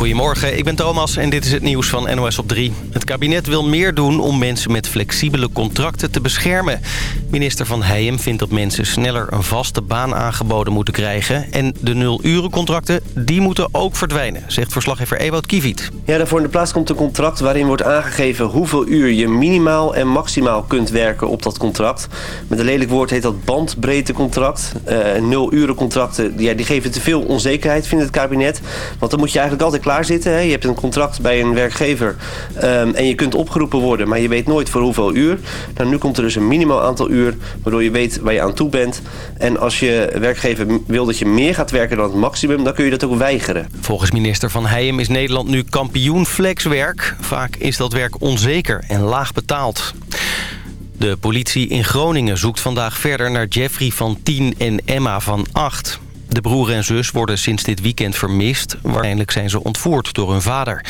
Goedemorgen, ik ben Thomas en dit is het nieuws van NOS op 3. Het kabinet wil meer doen om mensen met flexibele contracten te beschermen. Minister Van Heijem vindt dat mensen sneller een vaste baan aangeboden moeten krijgen. En de nul-urencontracten, die moeten ook verdwijnen, zegt verslaggever Ewout Kiviet. Ja, daarvoor in de plaats komt een contract waarin wordt aangegeven hoeveel uur je minimaal en maximaal kunt werken op dat contract. Met een lelijk woord heet dat bandbreedtecontract. Uh, nul-urencontracten, ja, die geven te veel onzekerheid, vindt het kabinet. Want dan moet je eigenlijk altijd Je hebt een contract bij een werkgever um, en je kunt opgeroepen worden, maar je weet nooit voor hoeveel uur. Nou, nu komt er dus een minimaal aantal uur, waardoor je weet waar je aan toe bent. En als je werkgever wil dat je meer gaat werken dan het maximum, dan kun je dat ook weigeren. Volgens minister Van Heijem is Nederland nu kampioen flexwerk. Vaak is dat werk onzeker en laag betaald. De politie in Groningen zoekt vandaag verder naar Jeffrey van 10 en Emma van 8. De broer en zus worden sinds dit weekend vermist. Waarschijnlijk zijn ze ontvoerd door hun vader.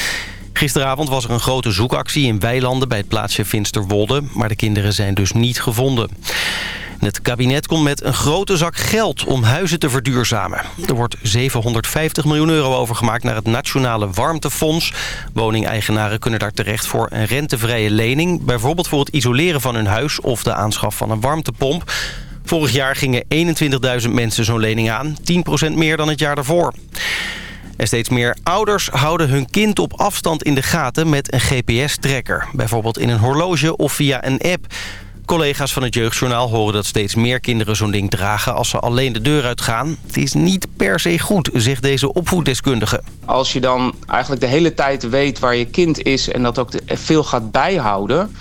Gisteravond was er een grote zoekactie in Weilanden bij het plaatsje Finsterwolde. Maar de kinderen zijn dus niet gevonden. Het kabinet komt met een grote zak geld om huizen te verduurzamen. Er wordt 750 miljoen euro overgemaakt naar het Nationale Warmtefonds. Woningeigenaren kunnen daar terecht voor een rentevrije lening. Bijvoorbeeld voor het isoleren van hun huis of de aanschaf van een warmtepomp. Vorig jaar gingen 21.000 mensen zo'n lening aan. 10% meer dan het jaar daarvoor. En steeds meer ouders houden hun kind op afstand in de gaten met een GPS-tracker. Bijvoorbeeld in een horloge of via een app. Collega's van het Jeugdjournaal horen dat steeds meer kinderen zo'n ding dragen als ze alleen de deur uitgaan. Het is niet per se goed, zegt deze opvoeddeskundige. Als je dan eigenlijk de hele tijd weet waar je kind is en dat ook veel gaat bijhouden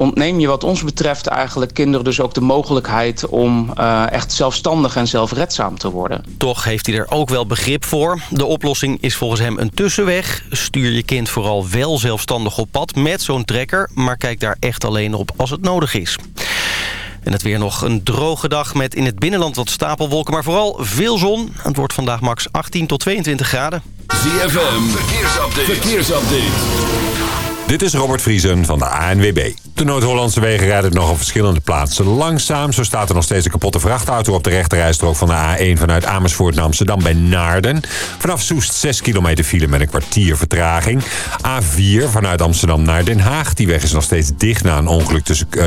ontneem je wat ons betreft eigenlijk kinderen dus ook de mogelijkheid om uh, echt zelfstandig en zelfredzaam te worden. Toch heeft hij er ook wel begrip voor. De oplossing is volgens hem een tussenweg. Stuur je kind vooral wel zelfstandig op pad met zo'n trekker, maar kijk daar echt alleen op als het nodig is. En het weer nog een droge dag met in het binnenland wat stapelwolken, maar vooral veel zon. Het wordt vandaag max 18 tot 22 graden. ZFM, verkeersupdate. verkeersupdate. Dit is Robert Vriesen van de ANWB. De Noord-Hollandse wegen rijden nog op verschillende plaatsen langzaam. Zo staat er nog steeds een kapotte vrachtauto op de rechterrijstrook van de A1 vanuit Amersfoort naar Amsterdam bij Naarden. Vanaf Soest 6 kilometer file met een kwartier vertraging. A4 vanuit Amsterdam naar Den Haag. Die weg is nog steeds dicht na een ongeluk tussen, uh,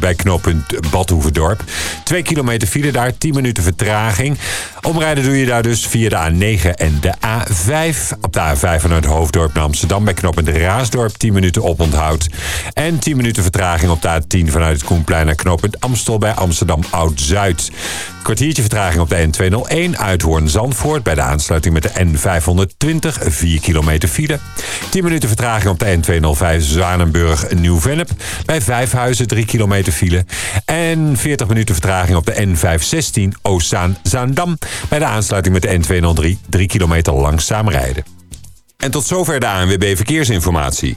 bij knooppunt Badhoevedorp. 2 kilometer file daar, 10 minuten vertraging. Omrijden doe je daar dus via de A9 en de A5. Op de A5 vanuit Hoofddorp naar Amsterdam bij knooppunt Raasdorp 10 minuten oponthoud. En 10 minuten vertraging op de A10 vanuit het Koenplein naar knooppunt Amstel bij Amsterdam Oud-Zuid. Kwartiertje vertraging op de N201 Uithoorn-Zandvoort bij de aansluiting met de N520, 4 kilometer file. 10 minuten vertraging op de N205 Zwanenburg-Nieuw-Vennep bij Vijfhuizen, 3 kilometer file. En 40 minuten vertraging op de N516 Oostzaan-Zaandam bij de aansluiting met de N203, 3 kilometer langzaam rijden. En tot zover de ANWB Verkeersinformatie.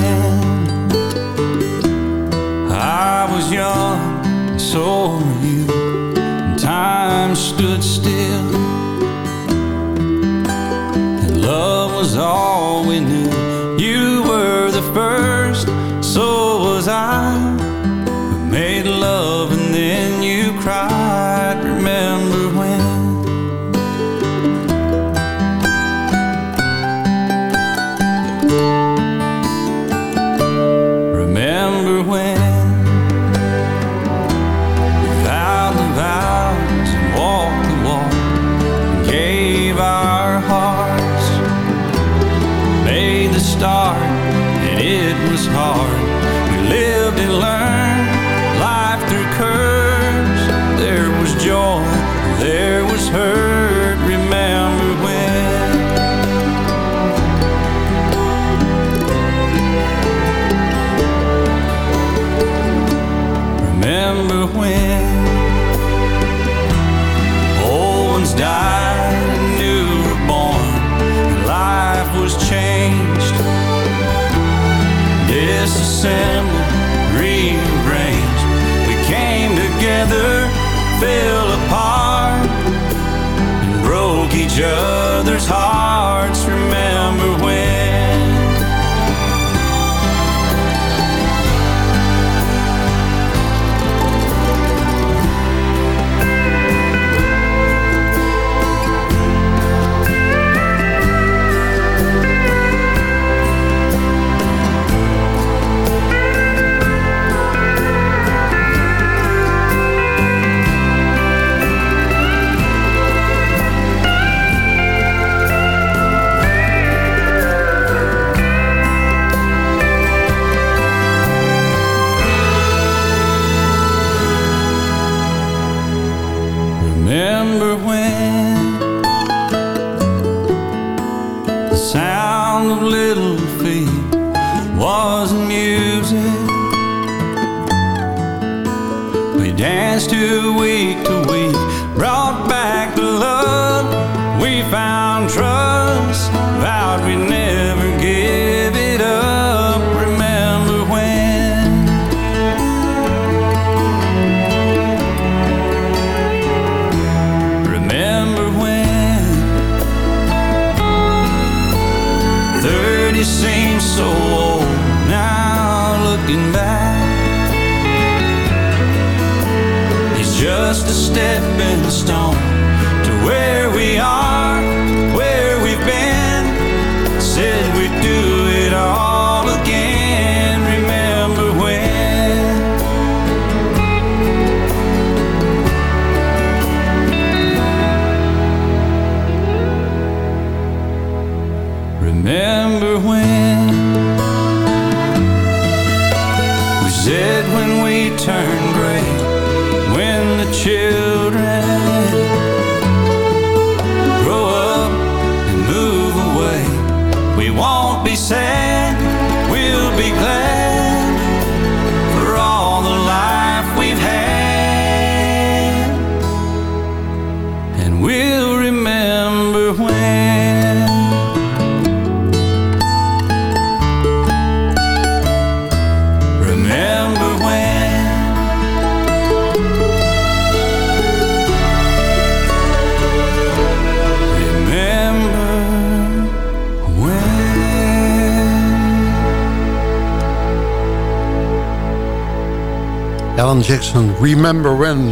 Jackson, Remember When.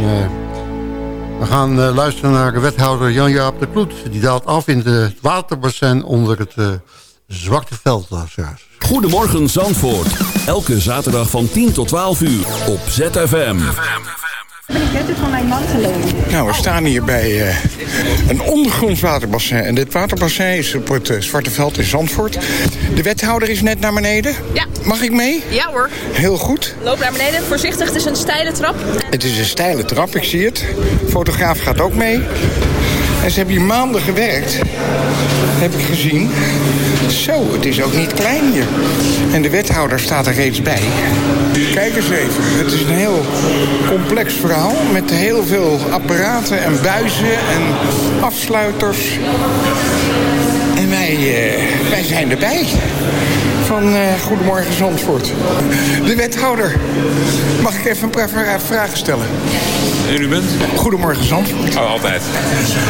we gaan eh, luisteren naar wethouder Jan-Jaap de Kloet. Die daalt af in het waterbassin onder het eh, Zwarte Veld. Goedemorgen Zandvoort. Elke zaterdag van 10 tot 12 uur op ZFM. Ik heb het van mijn man geleend. Nou, we staan hier bij eh, een ondergronds waterbassin. En dit waterbassin is op het eh, Zwarte Veld in Zandvoort. De wethouder is net naar beneden. Ja. Mag ik mee? Ja hoor. Heel goed. Loop naar beneden. Voorzichtig, het is een steile trap. Het is een steile trap, ik zie het. fotograaf gaat ook mee. En ze hebben hier maanden gewerkt. Heb ik gezien. Zo, het is ook niet klein hier. En de wethouder staat er reeds bij. Kijk eens even. Het is een heel complex verhaal. Met heel veel apparaten en buizen en afsluiters. En wij, eh, wij zijn erbij. Van eh, Goedemorgen Zandvoort. De wethouder. Mag ik even een paar vra- vragen stellen? En u bent? Goedemorgen Zandvoort. Oh, altijd.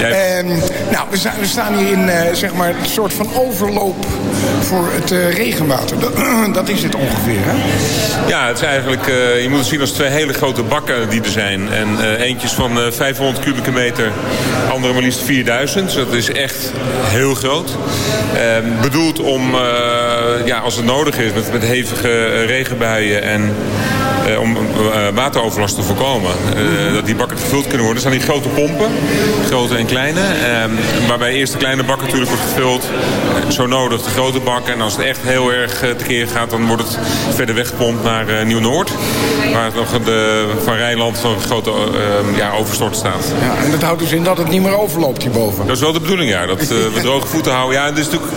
Ehm, nou, we, sta- we staan hier in eh, zeg maar een soort van overloop voor het eh, regenwater. Dat, dat is het ongeveer, hè? Ja, het is eigenlijk, je moet het zien als twee hele grote bakken die er zijn. En eh eentjes van eh, 500 kubieke meter, andere maar liefst 4000. Dus dat is echt heel groot. Ehm, bedoeld om, ja, als het nodig is, met, met hevige eh, regenbuien en eh, om eh, wateroverlast te voorkomen. eh, dat die bakken gevuld kunnen worden. Er staan die grote pompen, grote en kleine. ehm, waarbij eerst de kleine bak natuurlijk wordt gevuld. zo nodig de grote bak. En als het echt heel erg tekeer gaat, dan wordt het verder weggepompt naar eh, Nieuw-Noord. Waar nog de, van Rijnland zo'n grote eh, ja, overstort staat. Ja, en dat houdt dus in dat het niet meer overloopt hierboven. Dat is wel de bedoeling, ja. Dat eh, we droge voeten houden. Ja, en het is natuurlijk,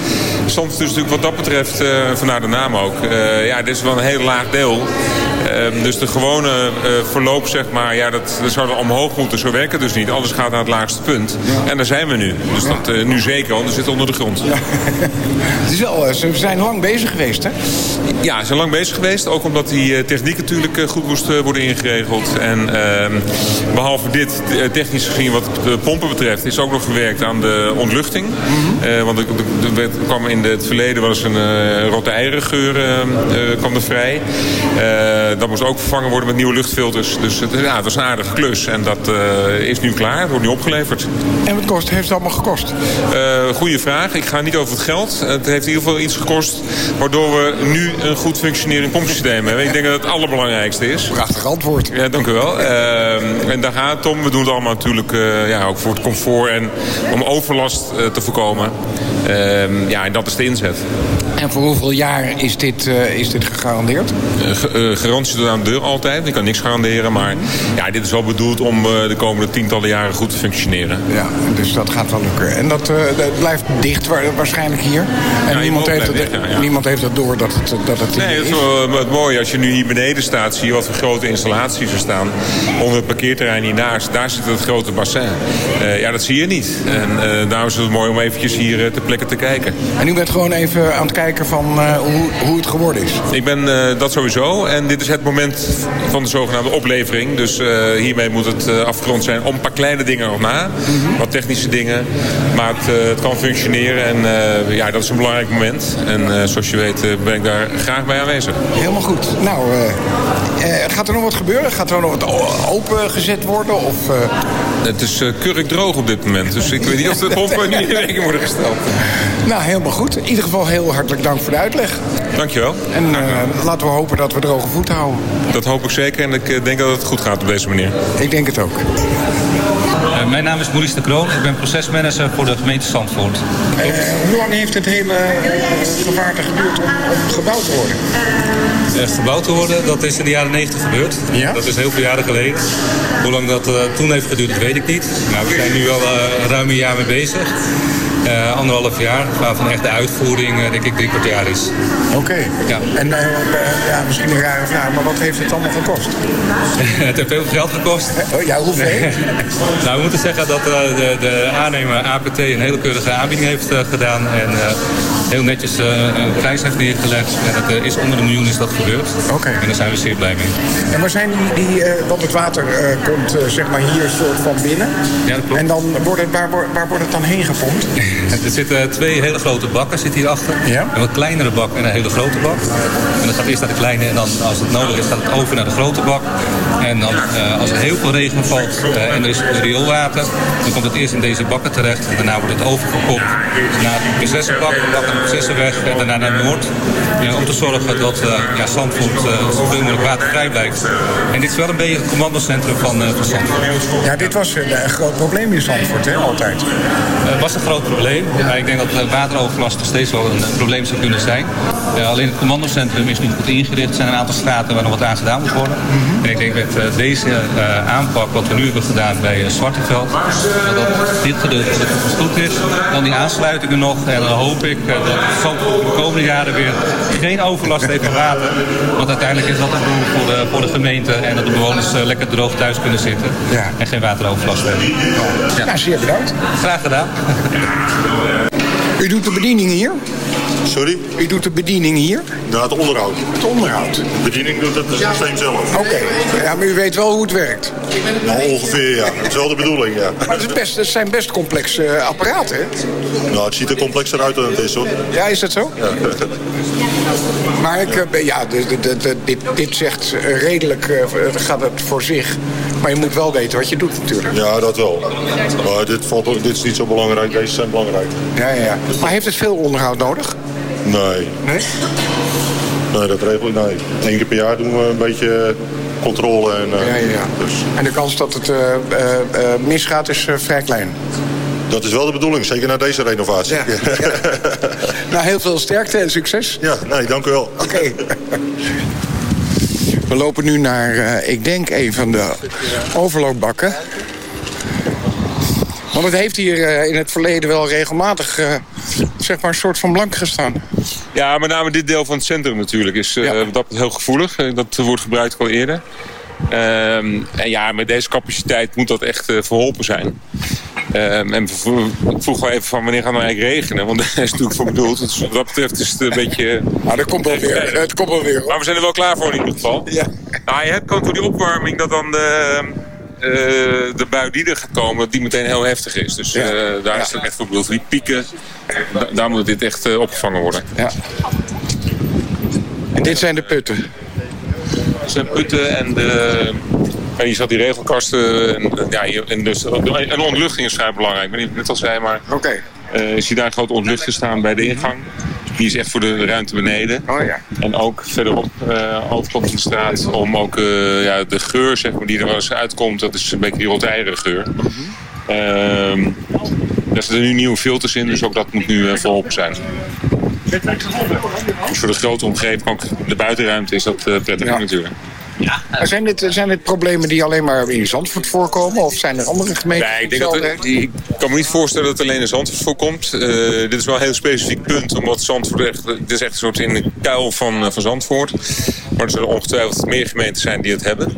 soms is natuurlijk wat dat betreft eh, vandaar de naam ook. Uh, ja, dit is wel een heel laag deel. Uh, dus de gewone uh, verloop, zeg maar, ja, dat, dat zou er omhoog moeten. Zo werkt het dus niet. Alles gaat naar het laagste punt. Ja. En daar zijn we nu. Dus dat uh, nu zeker, want we zitten onder de grond. Ja. het is wel, ze zijn lang bezig geweest, hè? Ja, ze zijn lang bezig geweest. Ook omdat die techniek natuurlijk goed moest worden ingeregeld. En ehm, behalve dit, technisch gezien wat de pompen betreft... is ook nog gewerkt aan de ontluchting. Mm -hmm. want er, er, kwam in het verleden was een uh, rotte eierengeur uh, kwam er vrij. Uh, dat moest ook vervangen worden met nieuwe luchtfilters. Dus het, ja, het was een aardige klus. En dat is nu klaar. Het wordt nu opgeleverd. En wat kost, heeft het allemaal gekost? goeie vraag. Ik ga niet over het geld. Het heeft in ieder geval iets gekost. Waardoor we nu een goed functionerend pompsysteem hebben. Ik denk dat het allerbelangrijkste is. Prachtig antwoord. Ja, dank u wel. en daar gaat het om. We doen het allemaal natuurlijk ja, ook voor het comfort en om overlast te voorkomen. Uh, ja, en dat is de inzet. En voor hoeveel jaar is dit, uh, is dit gegarandeerd? Uh, garantie tot aan de deur altijd. Ik kan niks garanderen. Maar ja, dit is wel bedoeld om de komende tientallen jaren goed te functioneren. Ja, dus dat gaat wel lukken. En dat, dat blijft dicht waarschijnlijk hier. En ja, niemand, heeft het, dicht, ja, ja. niemand heeft het door dat het, dat het Nee, dat is wel het mooie. Als je nu hier beneden staat, zie je wat voor grote installaties er staan. Onder het parkeerterrein hiernaast, daar zit het grote bassin. ja, dat zie je niet. En daarom is het mooi om eventjes hier te plekken te kijken. En u bent gewoon even aan het kijken van uh, hoe, hoe het geworden is? Ik ben uh, dat sowieso. En dit is het moment van de zogenaamde oplevering. Dus uh, hiermee moet het afgerond zijn om een paar kleine dingen nog na. Mm -hmm. Wat technische dingen. Maar het, het kan functioneren. En ja, dat is een belangrijk moment. En zoals je weet ben ik daar graag bij aanwezig. Helemaal goed. Nou, gaat er nog wat gebeuren? Gaat er nog wat opengezet worden? Of, Het is keurig droog op dit moment. Dus ik weet niet of de pompen niet in rekening worden gesteld. Nou, helemaal goed. In ieder geval heel hartelijk dank voor de uitleg. Dankjewel. En uh, laten we hopen dat we droge voet houden. Dat hoop ik zeker en ik denk dat het goed gaat op deze manier. Ik denk het ook. Uh, mijn naam is Maurice de Kroon. Ik ben procesmanager voor de gemeente Zandvoort. Uh, hoe lang heeft het hele gevaarte geduurd om, om, gebouwd te worden? gebouwd te worden, dat is in de jaren 90 gebeurd. Ja? Dat is heel veel jaren geleden. Hoe lang dat toen heeft geduurd, dat weet ik niet. Nou, we zijn nu al ruim een jaar mee bezig. Uh, anderhalf jaar, waarvan echt de uitvoering uh, denk ik drie kwart jaar is. Oké. Okay. Ja. En uh, ja, misschien een rare vraag, maar wat heeft het allemaal gekost? het heeft veel geld gekost. Oh, ja, hoeveel? nou, we moeten zeggen dat de, de aannemer APT een hele keurige aanbieding heeft gedaan. En heel netjes een prijs heeft neergelegd. En dat is onder een miljoen is dat gebeurd. Oké. Okay. En daar zijn we zeer blij mee. En waar zijn die, die want het water komt zeg maar hier soort van binnen. Ja, dat klopt. En dan wordt het, waar, waar wordt het dan heen gepompt? Er zitten twee hele grote bakken zitten hierachter. Ja? Een wat kleinere bak en een hele grote bak. En dat gaat eerst naar de kleine en dan als het nodig is gaat het over naar de grote bak. En dan uh, als er heel veel regen valt uh, en er is rioolwater, dan komt het eerst in deze bakken terecht. En daarna wordt het overgekopt naar de processenbak, de bak aan de processenweg en daarna naar Noord. Uh, om te zorgen dat ja, Zandvoort zoveel mogelijk watervrij blijft. En dit is wel een beetje het commandocentrum van, van Zandvoort. Ja, dit was een groot probleem in Zandvoort, hè, altijd. Het was een groot probleem. Maar ik denk dat wateroverlast nog steeds wel een probleem zou kunnen zijn. Alleen het commandocentrum is nu goed ingericht. Er zijn een aantal straten waar nog wat aan gedaan moet worden. Mm -hmm. En ik denk met deze aanpak, wat we nu hebben gedaan bij Zwarteveld, dat dit gedeelte goed is. Dan die aansluitingen nog. En dan hoop ik dat Zandvoort de komende jaren weer geen overlast heeft van water. Want uiteindelijk is dat het doel voor de, voor de gemeente. En dat de bewoners lekker droog thuis kunnen zitten. Ja. En geen wateroverlast hebben. Ja, ja zeer bedankt. Graag gedaan. U doet de bediening hier? Sorry? U doet de bediening hier? Nou, het onderhoud. Het onderhoud? De bediening doet het systeem zelf. Oké, okay. ja, maar u weet wel hoe het werkt? Nou, ongeveer, ja. Dat is wel de bedoeling, ja. Maar het, is best, het zijn best complexe uh, apparaten, hè? Nou, het ziet er complexer uit dan het is, hoor. Ja, is dat zo? Ja. Maar ik, uh, ja, de, dit, dit zegt uh, redelijk, gaat het voor zich. Maar je moet wel weten wat je doet, natuurlijk. Ja, dat wel. Maar dit, valt, dit is niet zo belangrijk. Deze zijn belangrijk. Ja, ja, ja. Maar heeft het veel onderhoud nodig? Nee. Nee? Nee, dat regel ik. Nee. Eén keer per jaar doen we een beetje controle. En, uh, ja, ja, ja. Dus. en de kans dat het uh, uh, misgaat is vrij klein? Dat is wel de bedoeling, zeker na deze renovatie. Ja, ja. nou, heel veel sterkte en succes. Ja, nee, dank u wel. Oké. Okay. We lopen nu naar, uh, ik denk, een van de overloopbakken. Want het heeft hier uh, in het verleden wel regelmatig, uh, zeg maar, een soort van blank gestaan. Ja, met name dit deel van het centrum natuurlijk is uh, dat heel gevoelig. Dat wordt gebruikt al eerder. Ehm, en ja, met deze capaciteit moet dat echt uh, verholpen zijn. Um, en ik vroeg wel even van wanneer gaat het nou eigenlijk regenen? Want daar is natuurlijk voor bedoeld. Dus wat dat betreft is het een beetje... Ah, dat komt wel weer. Het komt wel weer. Maar we zijn er wel klaar voor in ieder geval. Ja. Nou, je hebt gewoon voor die opwarming dat dan de, uh, de bui die er gaat komen, die meteen heel heftig is. Dus uh, daar is het echt voor bedoeld. Die pieken, da daar moet dit echt opgevangen worden. Ja. En dit zijn de putten? Dit zijn putten en de... En hier zat die regelkasten en, ja, en, dus, en ontluchting is vrij belangrijk. Ik weet niet of net al zei, maar Oké. Okay. Uh, zie daar een grote ontluchting staan bij de ingang. Die is echt voor de ruimte beneden. Oh, ja. En ook verderop, uh, overkant van de straat, om ook uh, ja, de geur zeg maar, die er wel eens uitkomt, dat is een beetje die roteieren geur. Mm -hmm. uh, er zitten nu nieuwe filters in, dus ook dat moet nu volop zijn. Dus voor de grote omgeving, ook de buitenruimte, is dat prettig ja. natuurlijk. Ja. Zijn, dit, zijn dit problemen die alleen maar in Zandvoort voorkomen? Of zijn er andere gemeenten? Nee, ik, denk dat ik kan me niet voorstellen dat het alleen in Zandvoort voorkomt. Uh, dit is wel een heel specifiek punt. Omdat Zandvoort echt, dit is echt een soort in de kuil van, van Zandvoort. Maar er zullen ongetwijfeld meer gemeenten zijn die het hebben.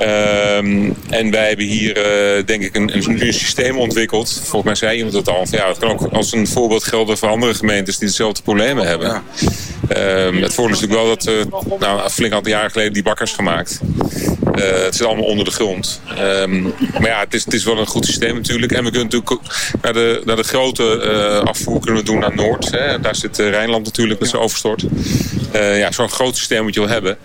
Um, en wij hebben hier uh, denk ik een, een, systeem ontwikkeld. Volgens mij zei iemand het al. Ja, het kan ook als een voorbeeld gelden voor andere gemeentes die hetzelfde problemen hebben. Um, het voordeel is natuurlijk wel dat we nou, een flink aantal jaren geleden die bakkers gemaakt. Uh, het zit allemaal onder de grond. Um, maar ja, het is, het is wel een goed systeem natuurlijk. En we kunnen natuurlijk naar de, naar de grote afvoer kunnen we doen naar Noord. Hè. Daar zit Rijnland natuurlijk met zijn overstort. Ja, zo'n groot systeem moet je wel hebben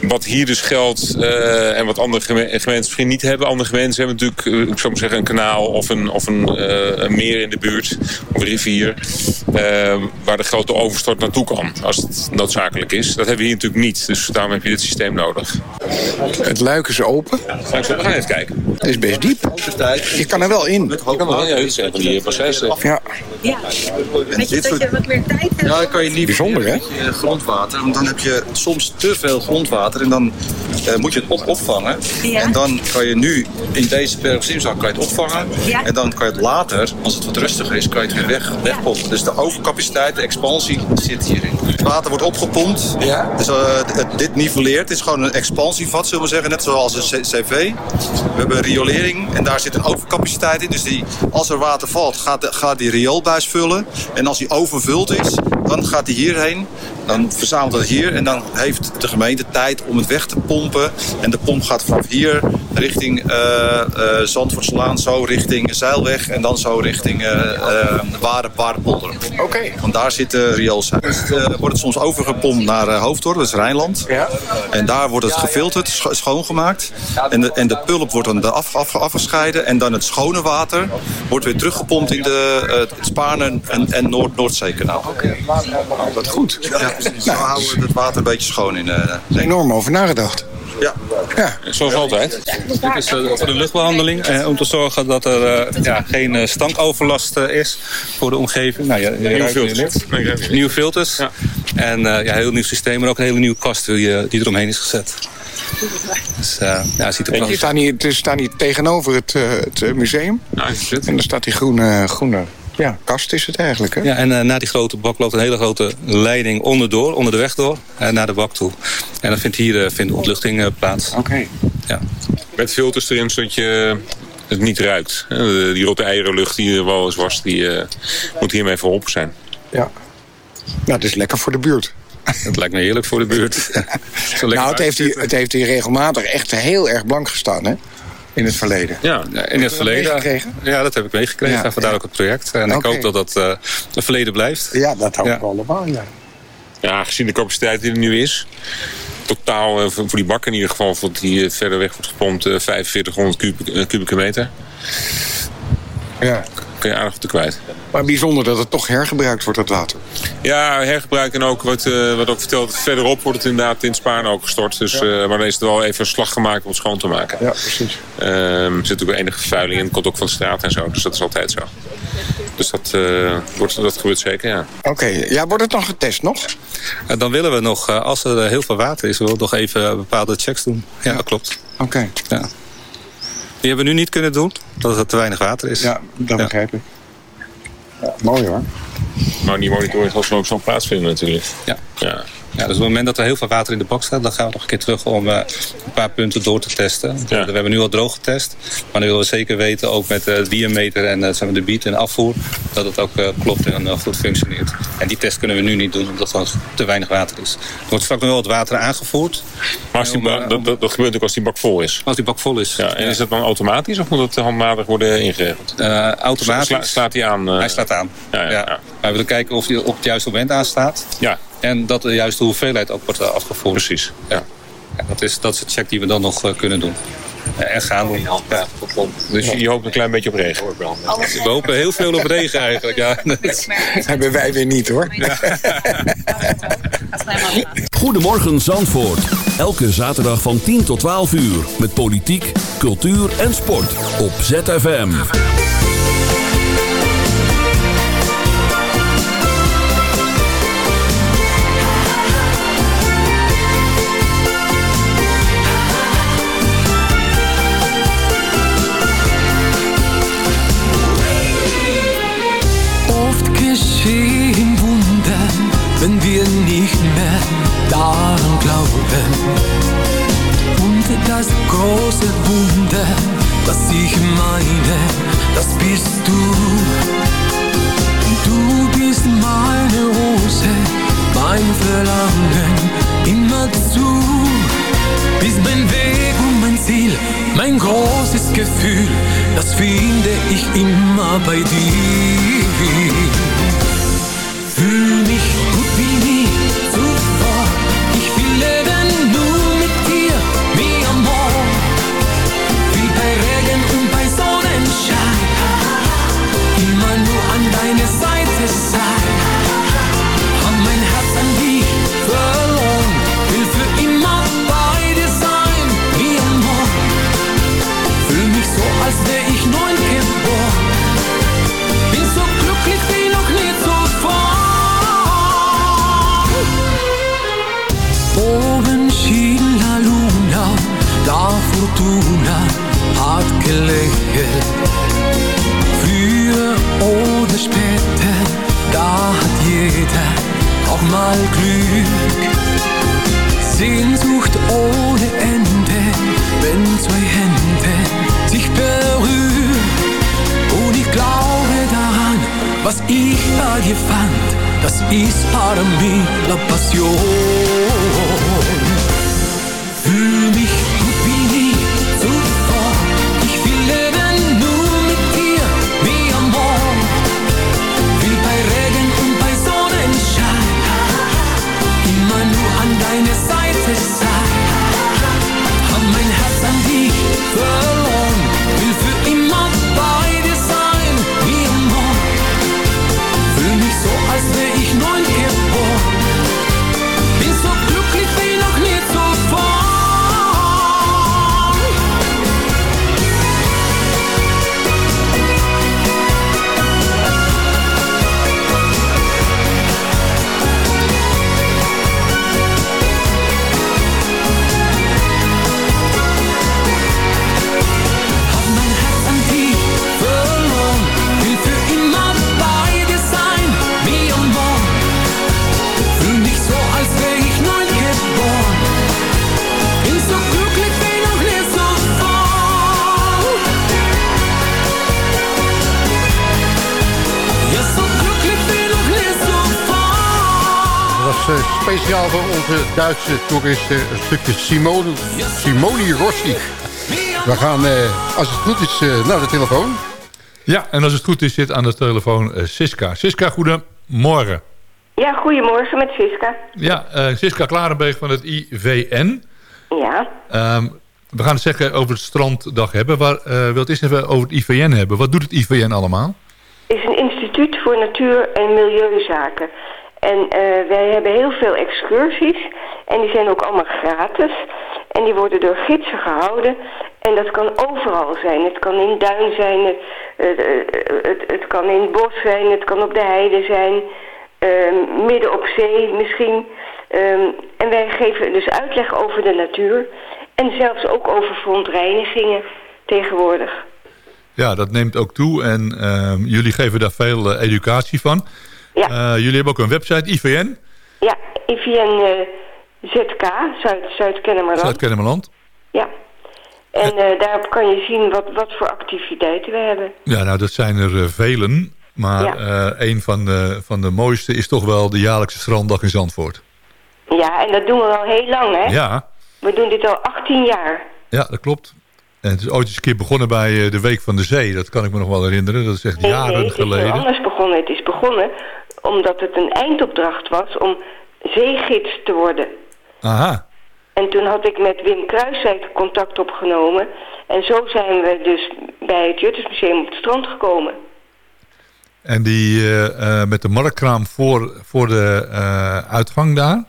wat hier dus geldt uh, en wat andere gemeentes misschien niet hebben. Andere gemeentes hebben natuurlijk, uh, ik zou maar zeggen, een kanaal of een, of een, uh, een meer in de buurt. Of een rivier. waar de grote overstort naartoe kan. Als het noodzakelijk is. Dat hebben we hier natuurlijk niet. Dus daarom heb je dit systeem nodig. Het luik is open. we gaan even kijken. Het is best diep. Je kan er wel in. Je kan er wel in. Ja, van die processen. Ja. Ja. Weet je dat je wat meer tijd hebt? Ja, dan kan je niet Bijzonder, hè? grondwater. Want dan heb je soms te veel grondwater. En dan uh, moet je het op opvangen. Ja. En dan kan je nu in deze pergzimzak kan je het opvangen. Ja. En dan kan je het later, als het wat rustiger is, kan je het weer weg, wegpompen. Dus de overcapaciteit, de expansie zit hierin. Het water wordt opgepompt. Ja. Dus uh, het, dit nivelleert. Het is gewoon een expansievat, zullen we zeggen. Net zoals een CV. We hebben een riolering en daar zit een overcapaciteit in. Dus die, als er water valt, gaat, gaat die rioolbuis vullen. En als die overvuld is, dan gaat die hierheen. Dan verzamelt het hier en dan heeft de gemeente tijd om het weg te pompen. En de pomp gaat vanaf hier richting uh, uh, Zandvoortslaan, zo richting Zeilweg en dan zo richting uh, Waarde, Waardepolder. Oké. Okay. Want daar zitten riool zijn. Dus, wordt het soms overgepompt naar Hoofddorp, dat is Rijnland. Ja. En daar wordt het gefilterd, scho schoongemaakt. En de, en de pulp wordt dan af, af, afgescheiden. En dan het schone water wordt weer teruggepompt in de, het Spaarne en, en Noord Noordzeekanaal. Oké, okay. wat goed. Ja, precies. Zo houden we het water een beetje schoon in. Uh, enorm over nagedacht. Ja. ja. Zoals altijd. Dit is uh, voor de luchtbehandeling. Uh, om te zorgen dat er uh, ja, geen stankoverlast is voor de omgeving. Nou, ja, nieuwe filters. Nieuwe filters. Ja. En ja, een heel nieuw systeem. Maar ook een hele nieuwe kast die, die eromheen is gezet. Dus, ja, ziet er prachtig uit. Het staat hier tegenover het, het museum. Nou, en daar staat die groene, groene ja, kast is het eigenlijk. Hè? Ja, en uh, na die grote bak loopt een hele grote leiding onderdoor, onder de weg door, uh, naar de bak toe. En dan vindt hier uh, vindt ontluchting plaats. Oké. Okay. Ja. Met filters erin, zodat je het niet ruikt. Die rotte eierenlucht die er wel eens was, die moet hiermee verholpen zijn. Ja. Nou, het is lekker voor de buurt. Het lijkt me heerlijk voor de buurt. nou, het heeft, hier, het heeft hier regelmatig echt heel erg blank gestaan, hè? In het verleden. Ja, in het verleden. Ja, dat heb ik meegekregen. Ja, vandaar ja. ook het project. En okay. ik hoop dat dat uh, het verleden blijft. Ja, dat hoop ik allemaal, ja. Ja, gezien de capaciteit die er nu is. Totaal uh, voor die bak in ieder geval, voor die uh, verder weg wordt gepompt, 4500 kubieke, kubieke meter. Ja. Kun je aardig te kwijt. Maar bijzonder dat het toch hergebruikt wordt, dat water. Ja, hergebruikt en ook wat, uh, wat ook verteld, verderop wordt het inderdaad in Spaan ook gestort. Dus, ja. uh, maar dan is er wel even een slag gemaakt om het schoon te maken. Ja, precies. Um, er zit natuurlijk enige vervuiling in, het komt ook van de straat en zo. Dus dat is altijd zo. Dus dat, uh, wordt, dat gebeurt zeker, ja. Oké, okay. ja, wordt het nog getest nog? dan willen we nog, als er heel veel water is, we nog even bepaalde checks doen. Ja, dat klopt. Oké. Okay. Ja. Die hebben we nu niet kunnen doen, omdat er te weinig water is. Ja, dat begrijp ik. mooi hoor. Maar die monitoring zal ook zo platsvinden natuurlijk. Ja. ja. Ja, dus op het moment dat er heel veel water in de bak staat... dan gaan we nog een keer terug om uh, een paar punten door te testen. Ja. We hebben nu al droog getest. Maar nu willen we zeker weten, ook met de diameter en uh, de biet en afvoer... dat het ook klopt en goed functioneert. En die test kunnen we nu niet doen, omdat er te weinig water is. Er wordt straks nog wel wat water aangevoerd. Maar als die om, dat, dat, dat, gebeurt ook als die bak vol is? Als die bak vol is. Ja, en is dat dan automatisch of moet het handmatig worden ingeregeld? automatisch. Sla, slaat hij aan? Hij slaat aan. Ja, ja, ja. We willen kijken of hij op het juiste moment aanstaat. Ja. En dat de juiste hoeveelheid ook wordt afgevoerd. Precies. Ja. ja dat, is, dat is de check die we dan nog uh, kunnen doen. En gaan doen. Ja. Dus je hoopt een klein beetje op regen? We hopen heel veel op regen eigenlijk. Ja. Dat hebben wij weer niet hoor. Ja. Goedemorgen Zandvoort. Elke zaterdag van 10 tot 12 uur. Met politiek, cultuur en sport. Op ZFM. Große Wunder, was ich meine, das bist du. Du bist meine Rose, mein Verlangen, immer zu. Bist mein Weg und mein Ziel, mein großes Gefühl, das finde ich immer bei dir. Fortuna hat gelächelt. Früher oder später, da hat jeder auch mal Glück. Sehnsucht ohne Ende, wenn zwei Hände sich berühren. Und ich glaube daran, was ich bei dir fand, das ist para mí la. Duitse toeristen een stukje Simone, Simone Rossi. We gaan, uh, als het goed is, uh, naar de telefoon. Ja, en als het goed is, zit aan de telefoon uh, Siska. Siska, goedemorgen. Ja, goedemorgen met Siska. Ja, uh, Siska Klarenbeek van het IVN. Ja. Um, we gaan het zeggen over het stranddag hebben. Waar, uh, wil het eerst even over het IVN hebben. Wat doet het IVN allemaal? Het is een instituut voor natuur- en milieuzaken. En uh, wij hebben heel veel excursies. En die zijn ook allemaal gratis. En die worden door gidsen gehouden. En dat kan overal zijn. Het kan in duin zijn, het, het, het, kan in het bos zijn, het kan op de heide zijn. Uh, midden op zee misschien. Um, en wij geven dus uitleg over de natuur. En zelfs ook over verontreinigingen tegenwoordig. Ja, dat neemt ook toe. En ehm, jullie geven daar veel eh, educatie van. Ja. Eh, jullie hebben ook een website, IVN, Ja, IVN eh, ZK, Zuid- Zuid-Kennemerland. Zuid-Kennemerland. Ja. En eh, daarop kan je zien wat, wat voor activiteiten we hebben. Ja, nou, dat zijn er velen. Maar Ja. een van de, van de mooiste is toch wel de jaarlijkse stranddag in Zandvoort. Ja, en dat doen we al heel lang, hè? Ja, We doen dit al 18 jaar. ja, dat klopt. En het is ooit eens een keer begonnen bij de Week van de Zee. Dat kan ik me nog wel herinneren. Dat is echt Nee, jaren nee, het is heel geleden. anders begonnen. Het is begonnen omdat het een eindopdracht was om zeegids te worden. Aha. En toen had ik met Wim Kruiswijk contact opgenomen. En zo zijn we dus bij het Juttersmuseum op het strand gekomen. En die eh, eh, met de marktkraam voor, voor de eh, uitgang daar.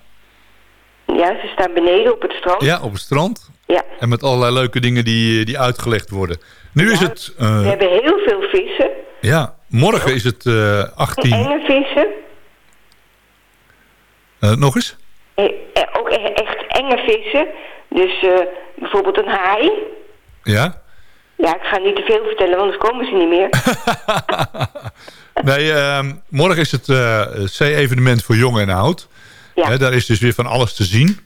Ja, ze staan beneden op het strand. Ja, op het strand. Ja. En met allerlei leuke dingen die, die uitgelegd worden. Nu is het... We hebben heel veel vissen. ja, morgen is het eh 18... Enge vissen. nog eens? Eh, eh, ook e- echt enge vissen. Dus eh, bijvoorbeeld een haai. Ja? Ja, ik ga niet te veel vertellen, want anders komen ze niet meer. Nee, ehm, morgen is het eh C-evenement voor jong en oud. Ja. Hè, daar is dus weer van alles te zien.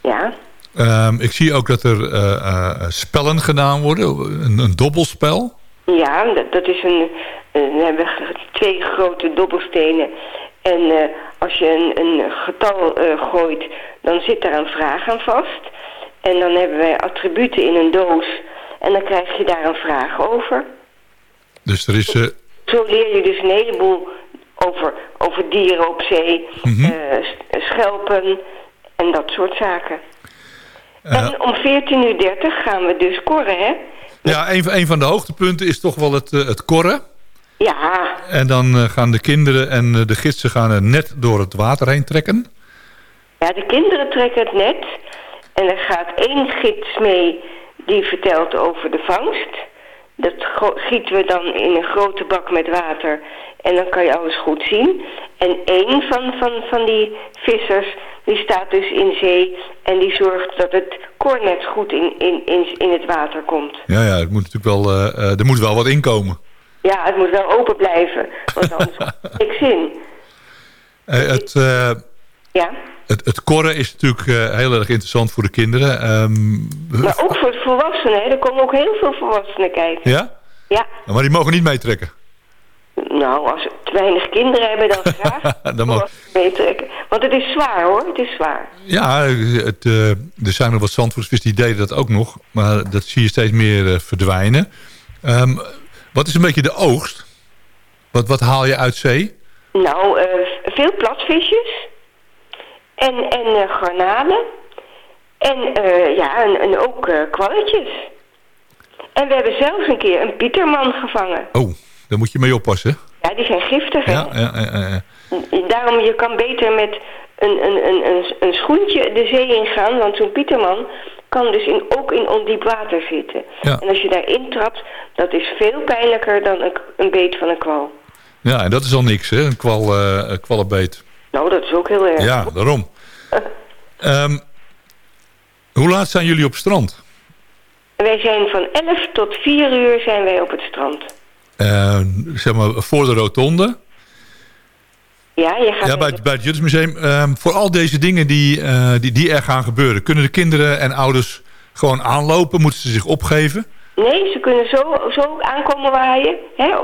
Ja. Ehm, ik zie ook dat er spellen gedaan worden. Een, een dobbelspel. Ja, dat, dat is een... we hebben twee grote dobbelstenen. En eh, als je een, een getal eh, gooit, dan zit daar een vraag aan vast. En dan hebben wij attributen in een doos. En dan krijg je daar een vraag over. Dus er is... eh, Zo leer je dus een heleboel over, over dieren op zee, Mhm. schelpen en dat soort zaken. En om 14.30 uur gaan we dus korren, hè? Ja, een, van- een van de hoogtepunten is toch wel het, eh, het korren. Ja, En dan eh, gaan de kinderen en eh, de gidsen gaan net door het water heen trekken. ja, de kinderen trekken het net. En er gaat één gids mee die vertelt over de vangst. Dat gieten we dan in een grote bak met water. En dan kan je alles goed zien. En één van, van, van die vissers, die staat dus in zee. En die zorgt dat het kornet goed in, in, in, in het water komt. Ja, ja, het moet natuurlijk wel, eh, eh, er moet wel wat inkomen. Ja, het moet wel open blijven. Want anders er niks in. Eh, het, eh, Ja. Het, het korren is natuurlijk eh, heel erg interessant voor de kinderen. Ehm, Maar ook voor de volwassenen, hè. Er komen ook heel veel volwassenen kijken. ja? Ja. Maar die mogen niet meetrekken. Nou, als we te weinig kinderen hebben, dan graag Dan mag... meetrekken. Want het is zwaar, hoor. Het is zwaar. Ja, het, eh, er zijn nog wat zandvoortsvis die deden dat ook nog. Maar dat zie je steeds meer eh, verdwijnen. Ehm, wat is een beetje de oogst? Wat, wat haal je uit zee? Nou, veel platvisjes. En, en eh, garnalen. En eh, ja, en, en ook eh, kwalletjes. En we hebben zelfs een keer een pieterman gevangen. Oh, daar moet je mee oppassen. Ja, die zijn giftig, hè? Ja, ja, ja, ja. Daarom, je kan beter met een, een, een, een, een schoentje de zee ingaan. Want zo'n pieterman kan dus in, ook in ondiep water zitten. Ja. En als je daarin trapt, dat is veel pijnlijker dan een, een beet van een kwal. Ja, en dat is al niks, hè? Een kwal, een kwallenbeet. Nou, dat is ook heel erg. Ja, daarom. Ehm, hoe laat zijn jullie op strand? Wij zijn van 11 tot 4 uur zijn wij op het strand. Eh, zeg maar voor de rotonde. Ja, je gaat Ja, bij, het- bij het Juttersmuseum. Ehm, voor al deze dingen die, eh, die, die er gaan gebeuren... kunnen de kinderen en ouders gewoon aanlopen? Moeten ze zich opgeven? Nee, ze kunnen zo, zo aankomen waaien. Hè?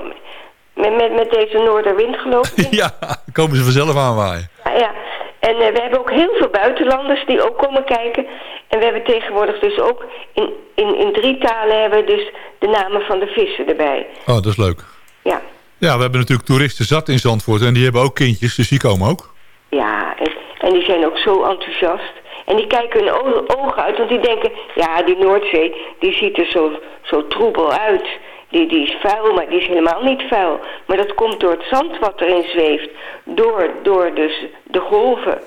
Met, met, met deze noorderwind geloof ik. ja, komen ze vanzelf aanwaaien. Ja, ja. En eh, we hebben ook heel veel buitenlanders die ook komen kijken. En we hebben tegenwoordig dus ook in, in, in drie talen hebben we dus de namen van de vissen erbij. Oh, dat is leuk. Ja, Ja, we hebben natuurlijk toeristen zat in Zandvoort... en die hebben ook kindjes, dus die komen ook. ja. En, en die zijn ook zo enthousiast. En die kijken hun ogen uit, want die denken... Ja, die Noordzee, die ziet er zo, zo troebel uit. Die, die is vuil, maar die is helemaal niet vuil. Maar dat komt door het zand wat erin zweeft. Door, door dus de golven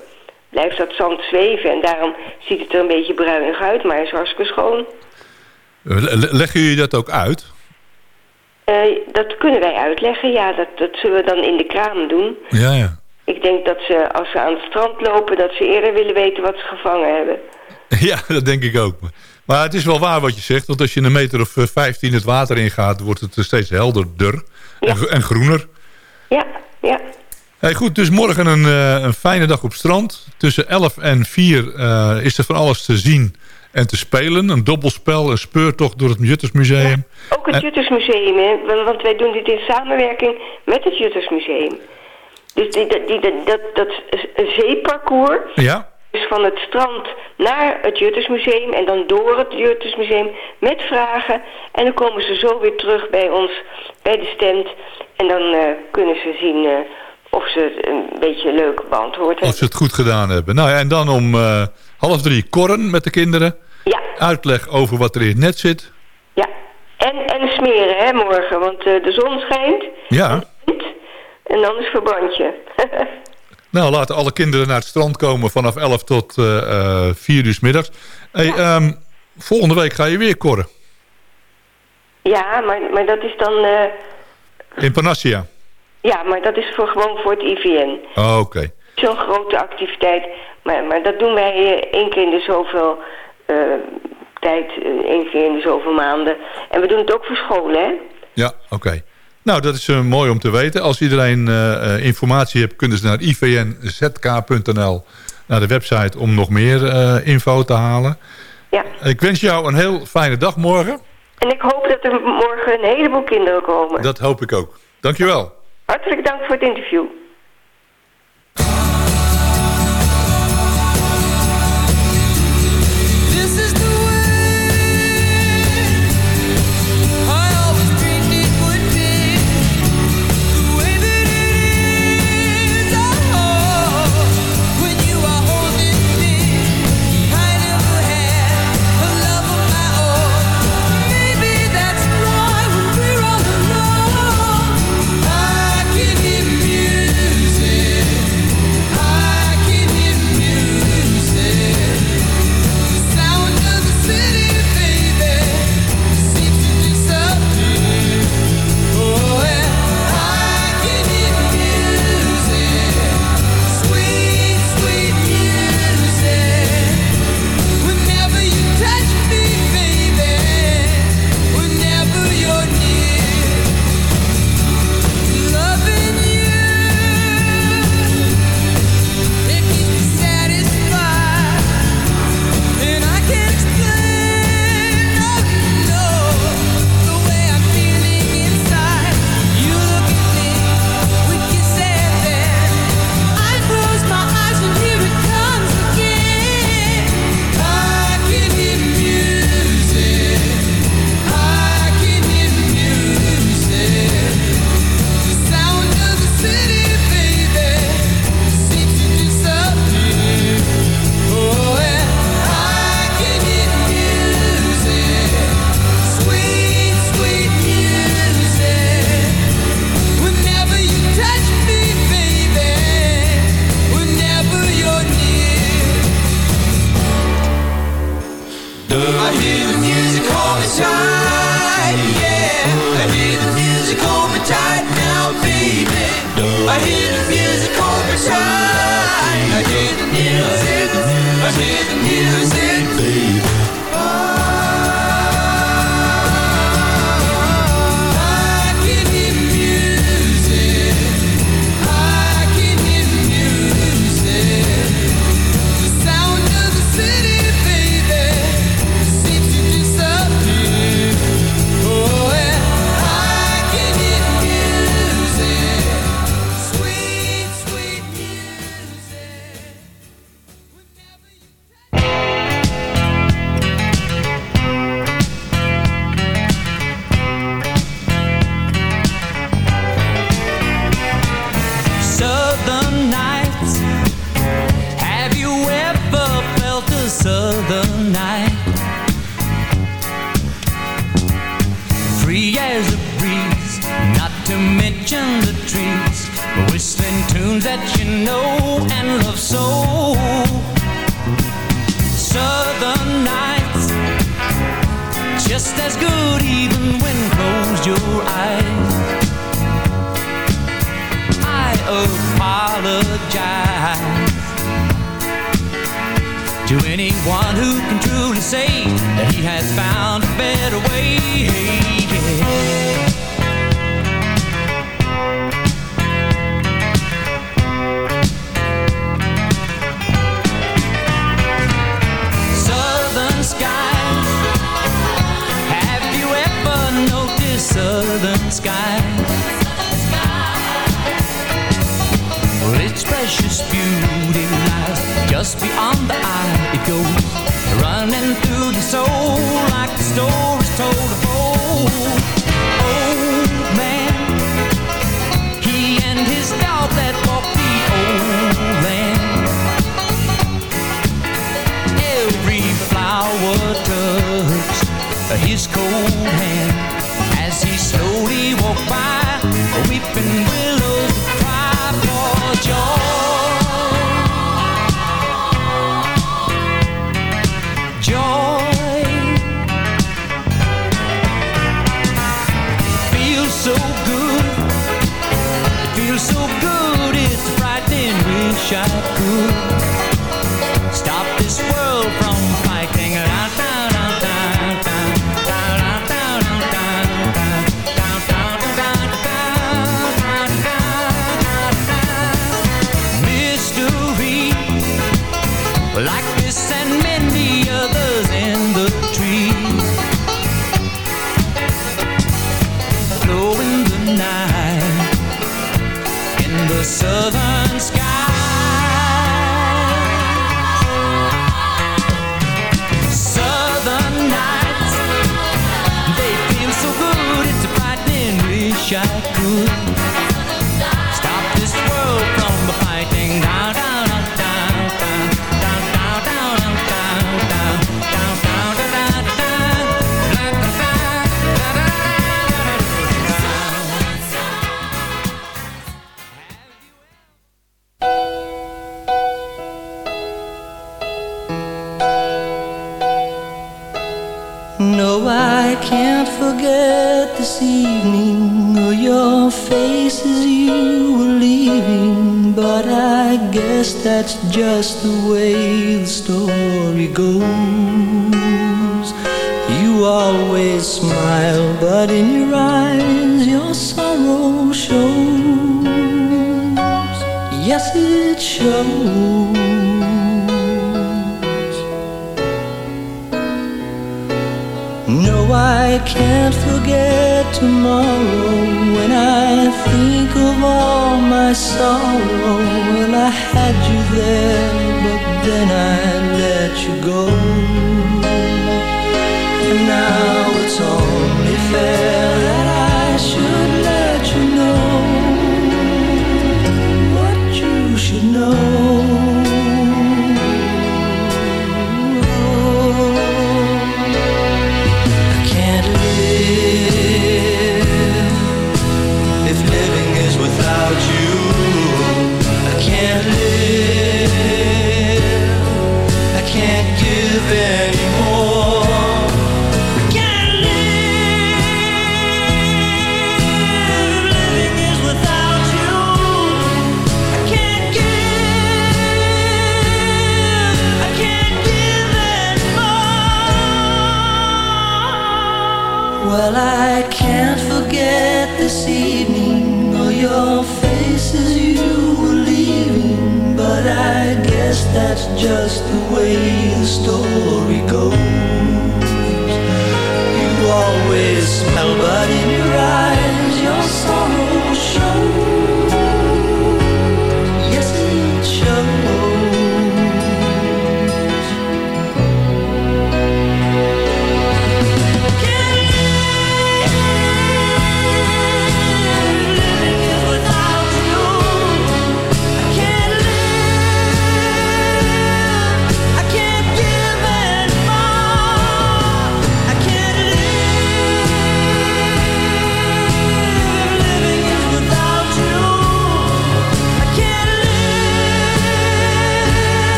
blijft dat zand zweven. En daarom ziet het er een beetje bruinig uit, maar is hartstikke schoon. Eh, le- Leggen jullie dat ook uit? Eh, dat kunnen wij uitleggen, ja. Dat, dat zullen we dan in de kraam doen. Ja, ja. Ik denk dat ze, als ze aan het strand lopen... dat ze eerder willen weten wat ze gevangen hebben. Ja, dat denk ik ook. Maar het is wel waar wat je zegt. Want als je een meter of eh, 15 het water ingaat... wordt het steeds helderder en, en groener. Ja, ja. Hey, goed, dus morgen een, eh, een fijne dag op strand. Tussen 11 en 4 eh, is er van alles te zien en te spelen. Een dobbelspel, een speurtocht door het Juttersmuseum. Ook het En- Juttersmuseum, hè? want want wij doen dit in samenwerking met het Juttersmuseum. Dus die, die, die- dat, dat, dat zeeparcours, Ja? Dus van het strand naar het Juttersmuseum en dan door het Juttersmuseum met vragen. En dan komen ze zo weer terug bij ons, bij de stand. En dan eh, kunnen ze zien eh, of ze een beetje leuk beantwoord hebben. Of ze het goed gedaan hebben. Nou ja, en dan om eh, half drie korren met de kinderen. Ja. Uitleg over wat er in het net zit. Ja, en, en smeren hè, morgen, want de zon schijnt Ja. en dan is verbrandje. Nou, laten alle kinderen naar het strand komen vanaf 11 tot eh eh 4 uur middags. Hey, ehm, volgende week ga je weer korren. ja, maar, maar dat is dan... eh, In Panassia. ja, maar dat is voor, gewoon voor het IVN. Oh, Oké. Zo'n grote activiteit. Maar, maar dat doen wij eh, één keer in de zoveel eh, tijd, eh, één keer in de zoveel maanden. En we doen het ook voor scholen, hè? Ja, oké. Nou, dat is eh, mooi om te weten. Als iedereen eh, eh, informatie heeft, kunnen ze naar ivnzk.nl, naar de website, om nog meer info te halen. Ja. Ik wens jou een heel fijne dag morgen. En ik hoop dat er morgen een heleboel kinderen komen. Dat hoop ik ook. Dankjewel. Hartelijk dank voor het interview. so good. It feels so good It's frightening Wish I could. Stop this world from and let you go. And now it's all. just the way the story goes. You always smell but in your eyes.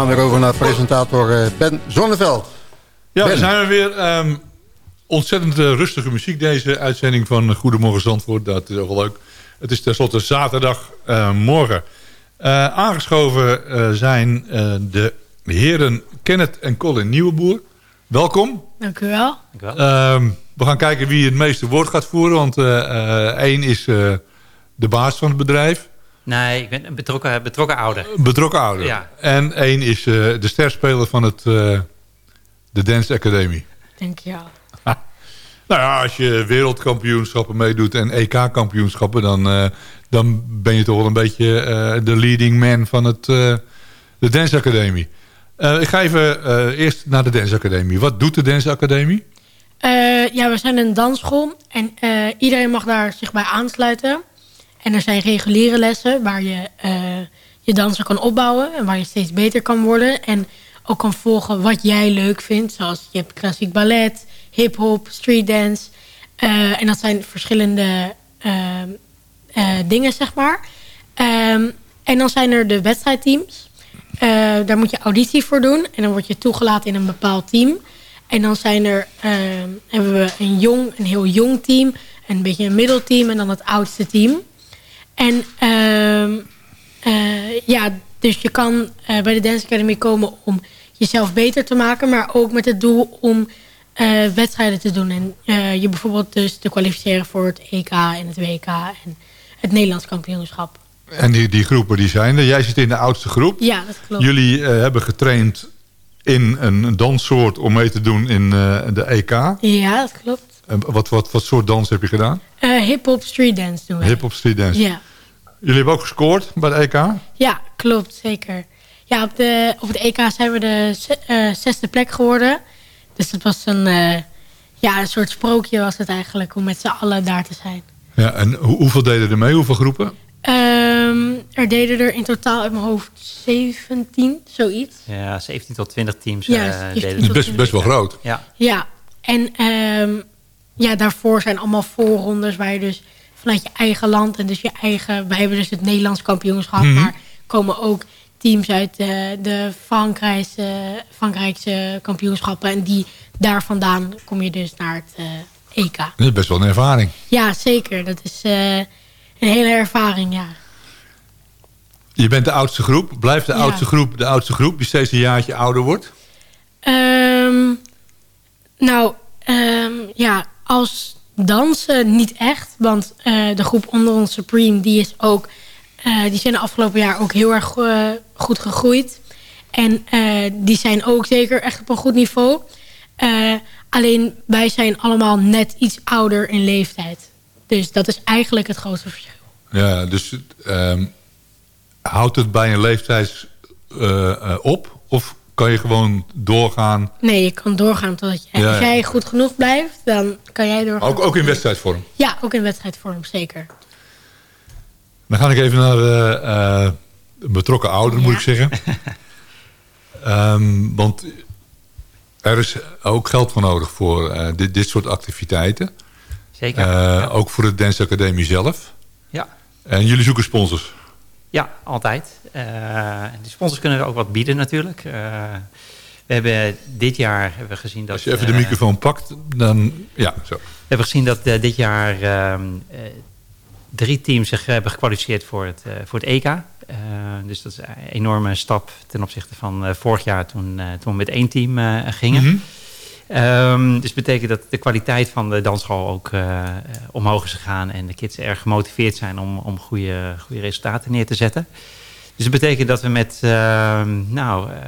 Gaan weer over naar presentator eh, Ben Zonneveld. Ja, Ben. we zijn er weer. Ehm, ontzettend eh, rustige muziek deze uitzending van Goedemorgen Zandvoort. Dat is ook wel leuk. Het is tenslotte zaterdagmorgen. Eh aangeschoven eh, zijn eh, de heren Kenneth en Colin Nieuweboer. Welkom. Dank u wel. Ehm, we gaan kijken wie het meeste woord gaat voeren. Want eh, eh, één is eh, de baas van het bedrijf. Nee, ik ben een betrokken, betrokken ouder. Betrokken ouder. Ja. En één is eh, de sterspeler van het, eh, de Dance Academy. Dank je wel. Nou ja, als je wereldkampioenschappen meedoet en EK-kampioenschappen... Dan, eh, dan ben je toch wel een beetje eh, de leading man van het, eh, de Dance Academy. Eh, ik ga even eh, eerst naar de Dance Academy. Wat doet de Dance Academy? Eh, ja, we zijn een dansschool en eh, iedereen mag daar zich bij aansluiten. En er zijn reguliere lessen waar je eh, je dansen kan opbouwen en waar je steeds beter kan worden. En ook kan volgen wat jij leuk vindt, zoals je hebt klassiek ballet, hip-hop, street dance. Eh, en dat zijn verschillende eh, dingen, zeg maar. Ehm, en dan zijn er de wedstrijdteams. Daar moet je auditie voor doen. En dan word je toegelaten in een bepaald team. En dan zijn er, ehm, hebben we een, jong, een heel jong team. Een beetje een middelteam en dan het oudste team. En ehm, eh, ja, dus je kan eh, bij de Dance Academy komen om jezelf beter te maken. Maar ook met het doel om eh, wedstrijden te doen. En je bijvoorbeeld dus te kwalificeren voor het EK en het WK en het Nederlands kampioenschap. En die, die groepen die zijn er. Jij zit in de oudste groep. Ja, dat klopt. Jullie hebben getraind in een danssoort om mee te doen in de EK. Ja, dat klopt. En wat, wat, wat soort dans heb je gedaan? Hip-hop street dance doen we. Hip-hop street dance. Ja. Jullie hebben ook gescoord bij de EK? Ja, klopt, zeker. Ja, op, de, op het EK zijn we de eh, zesde plek geworden. Dus het was een, eh, ja, een soort sprookje was het eigenlijk om met z'n allen daar te zijn. Ja, en hoe- hoeveel deden er mee? Hoeveel groepen? Ehm, er deden er in totaal uit mijn hoofd 17, zoiets. Ja, 17 tot 20 teams. Ja, eh, 17 deden het. Best, best wel groot. Ja. Ja, en ehm, ja, daarvoor zijn allemaal voorrondes waar je dus vanuit je eigen land en dus je eigen... Wij hebben dus het Nederlands kampioenschap, Mhm. maar komen ook teams uit eh, de Frankrijkse, Frankrijkse kampioenschappen. En die daar vandaan kom je dus naar het eh, EK. Dat is best wel een ervaring. Ja, zeker. Dat is eh, een hele ervaring, ja. Je bent de oudste groep. Blijft de Ja. oudste groep de oudste groep die steeds een jaartje ouder wordt? Ehm, nou, ehm, ja, als dansen niet echt. Want eh, de groep onder ons Supreme, die is ook... eh, die zijn de afgelopen jaar ook heel erg eh, goed gegroeid. En die zijn ook zeker echt op een goed niveau. Alleen wij zijn allemaal net iets ouder in leeftijd. Dus dat is eigenlijk het grootste verschil. Ja, dus ehm, houdt het bij een leeftijd op? Of kan je gewoon doorgaan? Nee, je kan doorgaan totdat je... Ja, Als jij goed genoeg blijft, dan kan jij doorgaan. Ook, ook in wedstrijdvorm? Ja, ook in wedstrijdvorm, zeker. Dan ga ik even naar eh, eh, betrokken ouder, moet ik zeggen. Ehm, want er is ook geld voor nodig voor eh, dit, dit soort activiteiten. Zeker. Eh, Ook voor de Dance Academie zelf. Ja. En jullie zoeken sponsors. Ja, altijd. Eh, de sponsors kunnen ook wat bieden natuurlijk. Eh, we hebben dit jaar hebben we gezien dat... Als je even de eh, microfoon pakt, dan... Ja, zo. We hebben gezien dat dit jaar ehm, eh, drie teams zich hebben gekwalificeerd voor het, voor het EK. Dus dat is een enorme stap ten opzichte van vorig jaar toen, toen we met één team gingen. Mhm. Ehm, dus betekent dat de kwaliteit van de dansschool ook eh, eh, omhoog is gegaan. En de kids erg gemotiveerd zijn om, om goede, goede resultaten neer te zetten. Dus dat betekent dat we met ehm, nou, eh,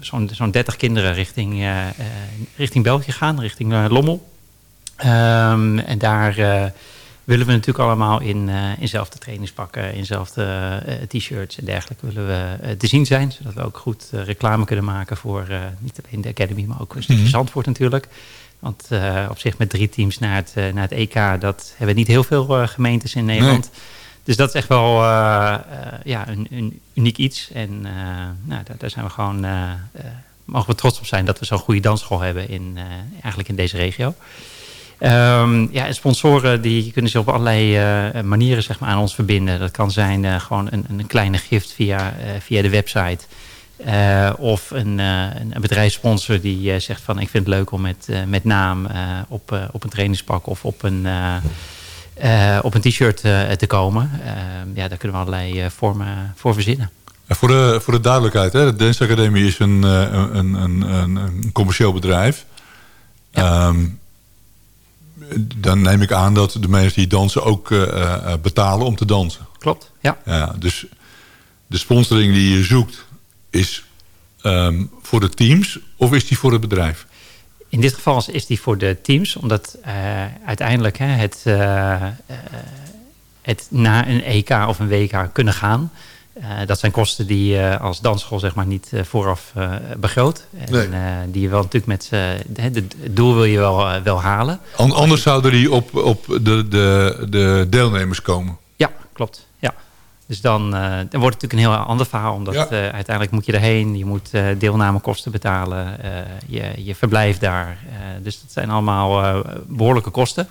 zo'n zo'n 30 kinderen richting, richting België gaan, richting Lommel. Ehm, en daar willen we natuurlijk allemaal in, eh in zelfde trainingspakken, in zelfde eh, t-shirts en dergelijke willen we eh, te zien zijn. Zodat we ook goed eh, reclame kunnen maken voor eh, niet alleen de Academy, maar ook een stukje Mhm. Zandvoort natuurlijk. Want eh, op zich met drie teams naar het, eh, naar het EK, dat hebben niet heel veel eh, gemeentes in Nederland. Dus dat is echt wel eh, eh, ja, een, een uniek iets. En eh, nou, daar, daar zijn we gewoon, eh, eh, mogen we trots op zijn dat we zo'n goede dansschool hebben in, eh, eigenlijk in deze regio. Ehm, ja, en sponsoren die kunnen zich op allerlei eh, manieren zeg maar, aan ons verbinden. Dat kan zijn eh, gewoon een, een kleine gift via, eh, via de website. Eh, of een, een bedrijfssponsor die zegt van ik vind het leuk om met, met naam op, op een trainingspak of op een, op een t-shirt te komen. ja, daar kunnen we allerlei vormen voor verzinnen. voor, de, voor de duidelijkheid, hè, de Dance Academie is een, een, een, een, een commercieel bedrijf. Ja. Um, dan neem ik aan dat de mensen die dansen ook betalen om te dansen. Klopt, ja. ja. Dus de sponsoring die je zoekt is um, voor de teams of is die voor het bedrijf? In dit geval is die voor de teams, omdat uh, uiteindelijk hè, het, uh, het na een EK of een WK kunnen gaan. Dat zijn kosten die je als dansschool zeg maar, niet vooraf begroot. Nee. En, die je wel natuurlijk met het doel wil je wel, wel halen. An anders zouden die op, op de, de, de deelnemers komen? Ja, klopt. Ja. Dus dan, uh, dan wordt het natuurlijk een heel ander verhaal. Omdat ja. uh, uiteindelijk moet je erheen. Je moet uh, deelnamekosten betalen. je, je verblijft daar. dus dat zijn allemaal behoorlijke kosten.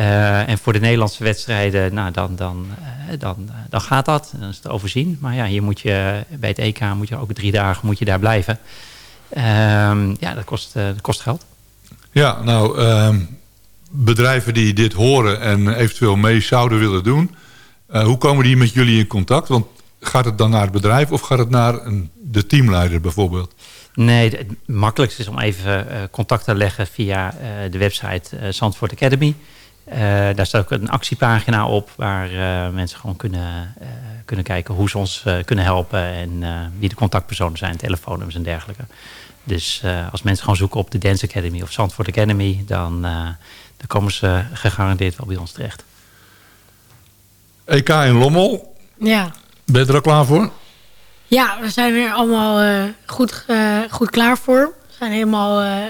En voor de Nederlandse wedstrijden, nou, dan, dan, dan, dan gaat dat. Dan is het overzien. Maar ja, hier moet je bij het EK moet je ook drie dagen moet je daar blijven. Ehm, ja, dat kost, dat kost geld. Ja, nou, ehm, bedrijven die dit horen en eventueel mee zouden willen doen... Hoe komen die met jullie in contact? Want gaat het dan naar het bedrijf of gaat het naar een, de teamleider bijvoorbeeld? Nee, het makkelijkste is om even contact te leggen via de website Zandvoort Academy. Daar staat ook een actiepagina op waar mensen gewoon kunnen, kunnen kijken hoe ze ons kunnen helpen en wie de contactpersonen zijn, telefoonnummers en dergelijke. Dus als mensen gewoon zoeken op de Dance Academy of Zandvoort Academy, dan, dan komen ze gegarandeerd wel bij ons terecht. EK in Lommel. Ja. Ben je er al klaar voor? Ja, we zijn er allemaal uh, goed, uh, goed klaar voor. We zijn helemaal uh,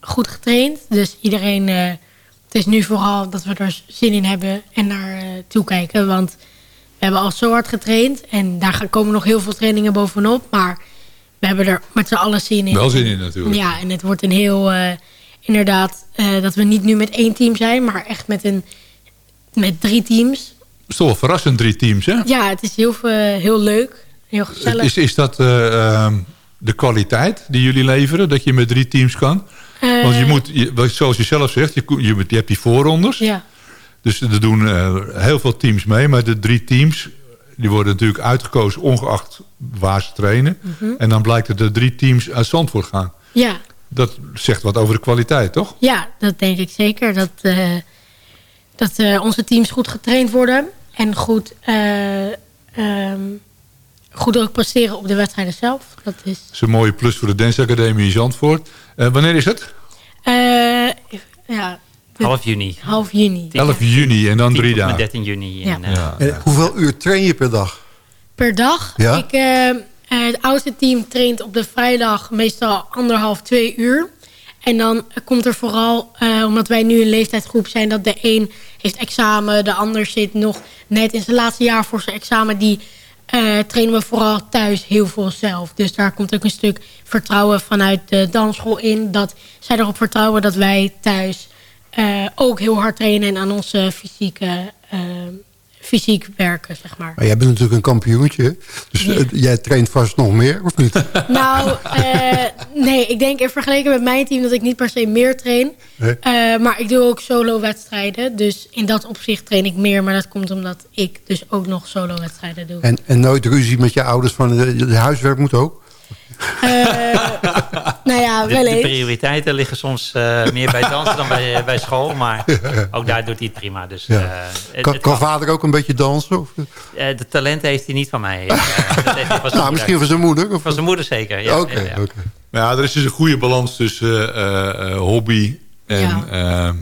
goed getraind. Dus iedereen... het is nu vooral dat we er zin in hebben en naar toekijken. Want we hebben al zo hard getraind. En daar komen nog heel veel trainingen bovenop. Maar we hebben er met z'n allen zin in. Wel zin in natuurlijk. Ja, en het wordt een heel... inderdaad, dat we niet nu met één team zijn. Maar echt met, een, met drie teams is toch wel verrassend, drie teams, hè? Ja, het is heel, heel leuk. Heel gezellig. Is, is dat uh, de kwaliteit die jullie leveren? Dat je met drie teams kan? Uh, Want je moet, je, zoals je zelf zegt, je, je, je hebt die voorrondes. Ja. Dus er doen uh, heel veel teams mee. Maar de drie teams, die worden natuurlijk uitgekozen ongeacht waar ze trainen. Mm -hmm. En dan blijkt dat de drie teams uit Zandvoort gaan. Ja. Dat zegt wat over de kwaliteit, toch? Ja, dat denk ik zeker. Dat, dat onze teams goed getraind worden. En goed, um, goed ook presteren op de wedstrijden zelf. Dat is, dat is een mooie plus voor de Dance Academie in Zandvoort. Uh, wanneer is het? Uh, ja, half juni. Half juni. 11 juni en dan drie dagen. 13 juni. Ja. En, ja. hoeveel uur train je per dag? Per dag? Ja? Ik, het oudste team traint op de vrijdag meestal anderhalf, twee uur. En dan komt er vooral, uh, omdat wij nu een leeftijdsgroep zijn... dat de een heeft examen, de ander zit nog net in zijn laatste jaar voor zijn examen... die uh, trainen we vooral thuis heel veel zelf. Dus daar komt ook een stuk vertrouwen vanuit de dansschool in... dat zij erop vertrouwen dat wij thuis uh, ook heel hard trainen... en aan onze fysieke fysiek werken, zeg maar. Maar jij bent natuurlijk een kampioentje. Dus ja. jij traint vast nog meer, of niet? Nou, uh, nee. Ik denk in vergelijking met mijn team dat ik niet per se meer train. Nee. Uh, maar ik doe ook solo-wedstrijden. Dus in dat opzicht train ik meer. Maar dat komt omdat ik dus ook nog solo-wedstrijden doe. En, en nooit ruzie met je ouders van de huiswerk moet ook? Uh, nou ja, wel de, de prioriteiten liggen soms uh, meer bij dansen dan bij, bij school. Maar ook daar doet hij het prima. Dus, ja. uh, kan, het kan vader ook een beetje dansen? Of? de talent heeft hij niet van mij. dat nou, misschien van zijn moeder? Of? Van zijn moeder zeker, ja. Oké, okay, ja, ja. okay. ja, er is dus een goede balans tussen hobby en ja.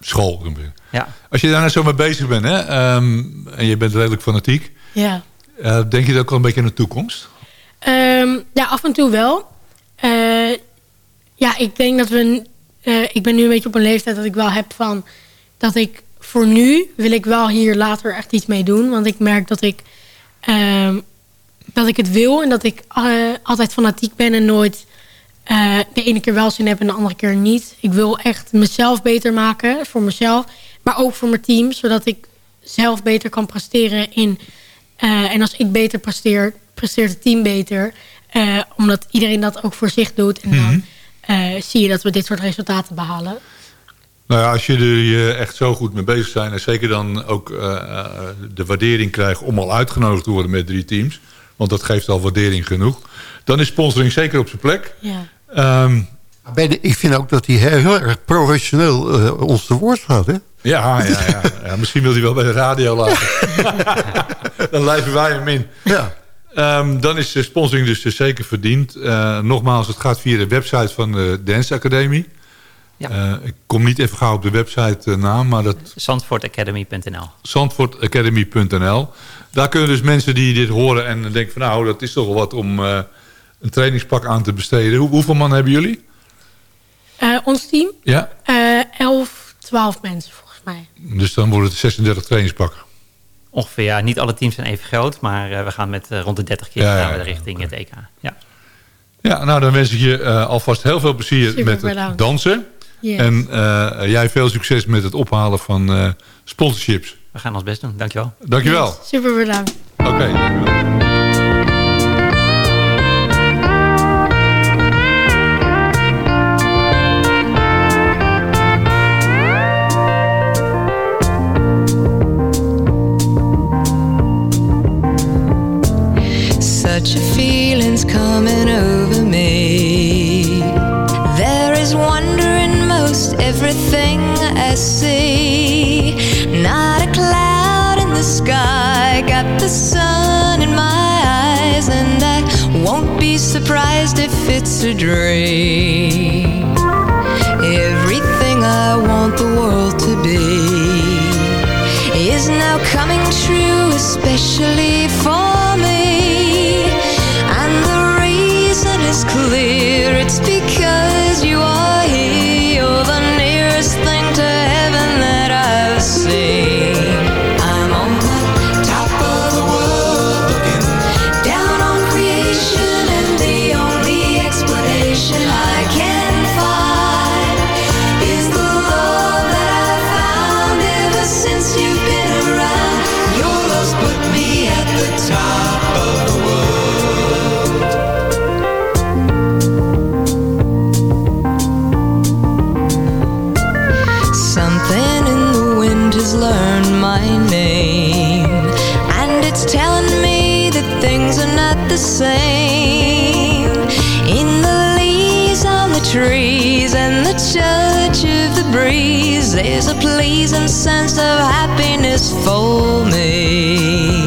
school. Ja. Als je daar nou zo mee bezig bent hè, um, en je bent redelijk fanatiek... Ja. denk je dat ook wel een beetje aan de toekomst? Ja, af en toe wel. Uh, ja, ik denk dat we... Uh, ik ben nu een beetje op een leeftijd dat ik wel heb van... dat ik voor nu wil ik wel hier later echt iets mee doen. Want ik merk dat ik... Uh, dat ik het wil en dat ik uh, altijd fanatiek ben en nooit... de ene keer wel zin heb en de andere keer niet. Ik wil echt mezelf beter maken voor mezelf. Maar ook voor mijn team. Zodat ik zelf beter kan presteren in... en als ik beter presteer, presteert het team beter. Eh, omdat iedereen dat ook voor zich doet. En dan Mhm. eh, zie je dat we dit soort resultaten behalen. Nou ja, als je er eh, echt zo goed mee bezig zijn... en zeker dan ook eh, eh, de waardering krijgt om al uitgenodigd te worden met drie teams... want dat geeft al waardering genoeg... dan is sponsoring zeker op zijn plek. Ja. Ehm, de- ik vind ook dat hij heel, erg professioneel ons te woord gaat. Hè? ja, ja, ja, ja, misschien wil hij wel bij de radio laten. dan lijven wij hem in. Ja. Ehm, dan is de sponsoring dus eh, zeker verdiend. Eh, nogmaals, het gaat via de website van de Dance Academie. Eh, ik kom niet even gauw op de website eh, naam, maar dat Zandvoortacademy.nl. zandvoortacademy.nl. Daar kunnen dus mensen die dit horen en denken van nou, dat is toch wel wat om eh, een trainingspak aan te besteden. Hoe, hoeveel man hebben jullie? Eh, ons team, Ja, eh 11, 12 mensen volgens mij. dus dan worden het 36 trainingspakken. Ongeveer, ja, niet alle teams zijn even groot, maar eh, we gaan met eh, rond de 30 keer Ja, ja, gaan we ja, richting het EK. Ja. Ja, nou dan wens ik je eh, alvast heel veel plezier Super met het dansen. Yes. En eh, jij veel succes met het ophalen van eh, sponsorships. We gaan ons best doen, dankjewel. Dankjewel. Yes, super bedankt. Oké, dankjewel. Coming over me. There is wonder in most everything I see. Not a cloud in the sky, got the sun in my eyes, and I won't be surprised if it's a dream. In the leaves on the trees and the touch of the breeze, there's a pleasing sense of happiness for me.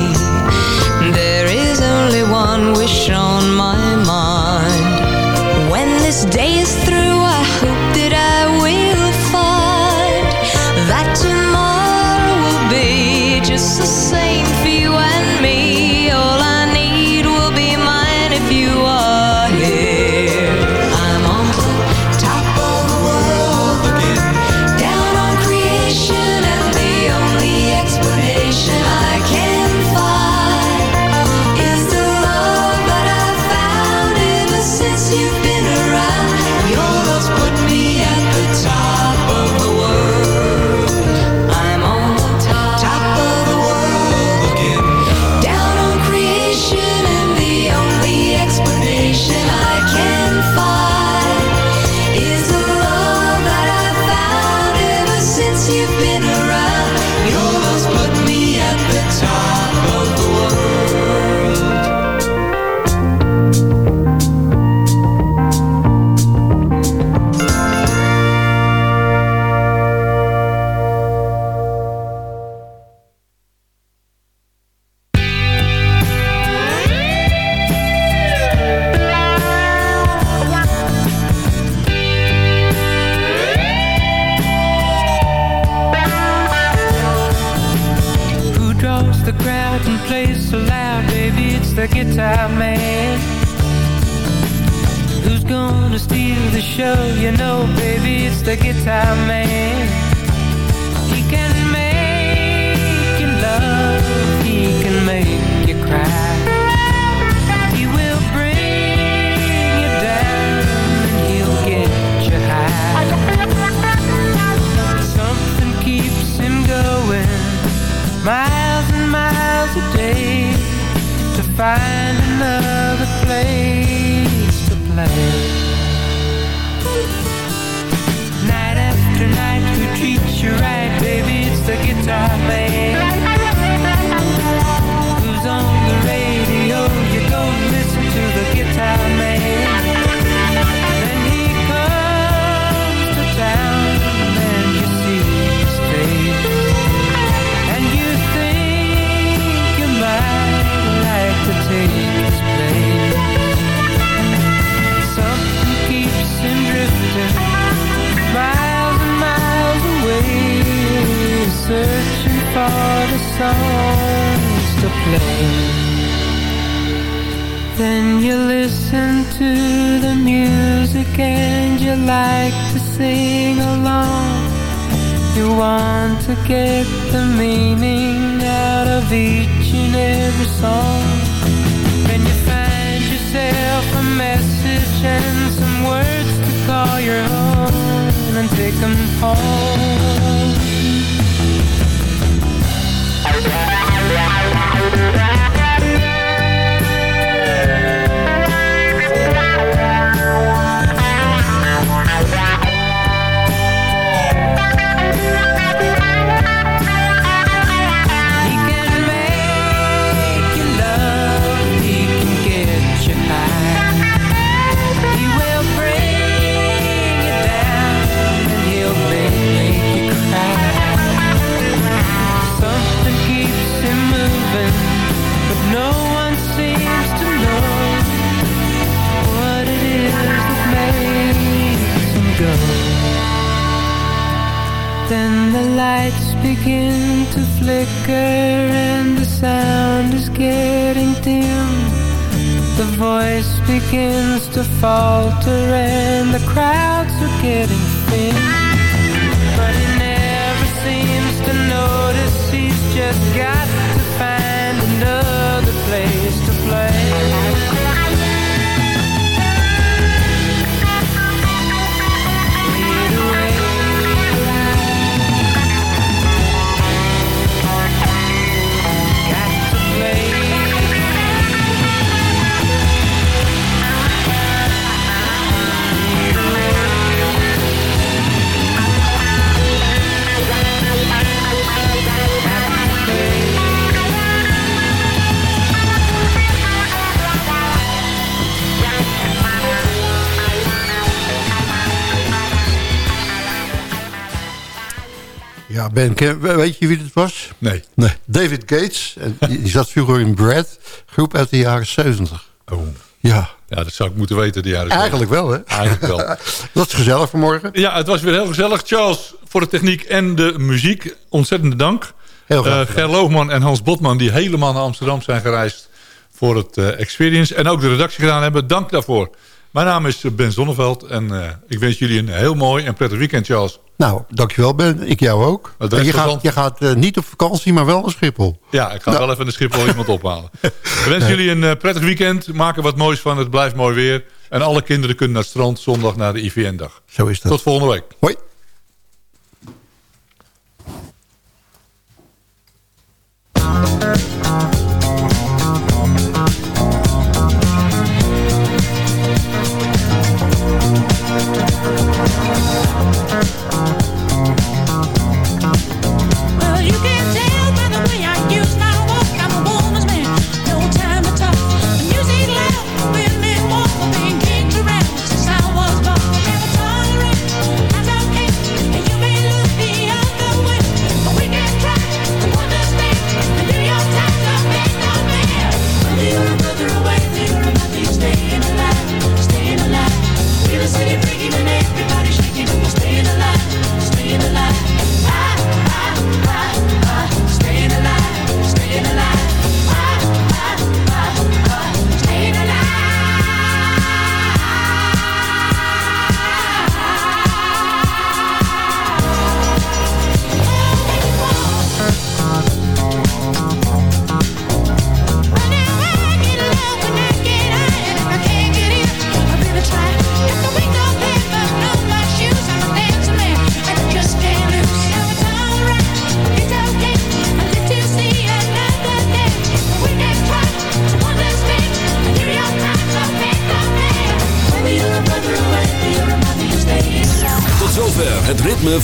faltering. Ken- weet je wie het was? Nee. nee. David Gates. En die, die zat vroeger in Brad, groep uit de jaren 70. Oh. Ja. Ja, dat zou ik moeten weten, de jaren Eigenlijk wel, hè? Eigenlijk wel. Dat is gezellig vanmorgen. Ja, het was weer heel gezellig. Charles, voor de techniek en de muziek, ontzettende dank. Heel graag Eh, Ger Loogman en Hans Botman, die helemaal naar Amsterdam zijn gereisd voor het eh, Experience. En ook de redactie gedaan hebben. Dank daarvoor. Mijn naam is eh, Ben Zonneveld en ik wens jullie een heel mooi en prettig weekend, Charles. Nou, dankjewel Ben. Ik jou ook. En je gaat, je gaat eh, niet op vakantie, maar wel naar Schiphol. Ja, ik ga Nou. wel even de Schiphol iemand ophalen. Ik wens jullie een eh, prettig weekend. Maak er wat moois van. Het blijft mooi weer. En alle kinderen kunnen naar het strand zondag naar de IVN-dag. Zo is dat. Tot volgende week. Hoi.